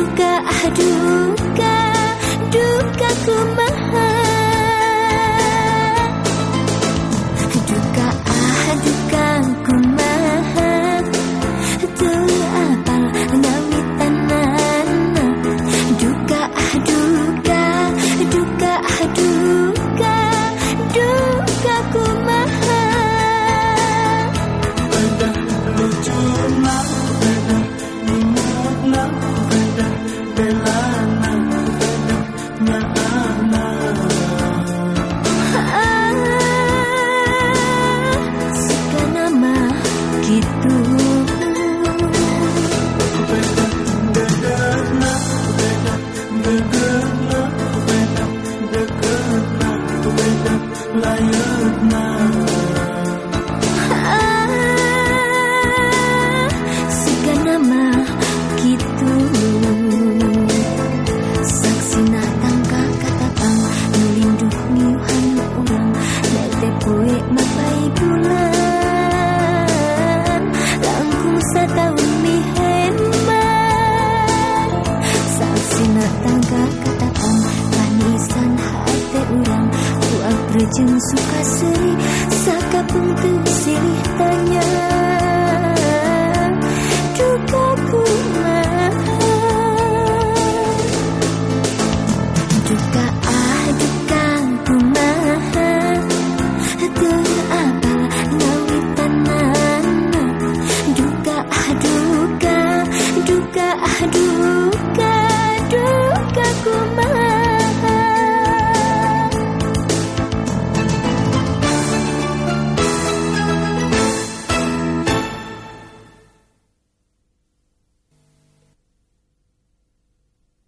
juga aduh. Layaknya Lajeng sukasih sakapun kesilih tanya Dukaku Duka ah duka kumaha Terapa ngawi tanah Duka ah duka duka ah duka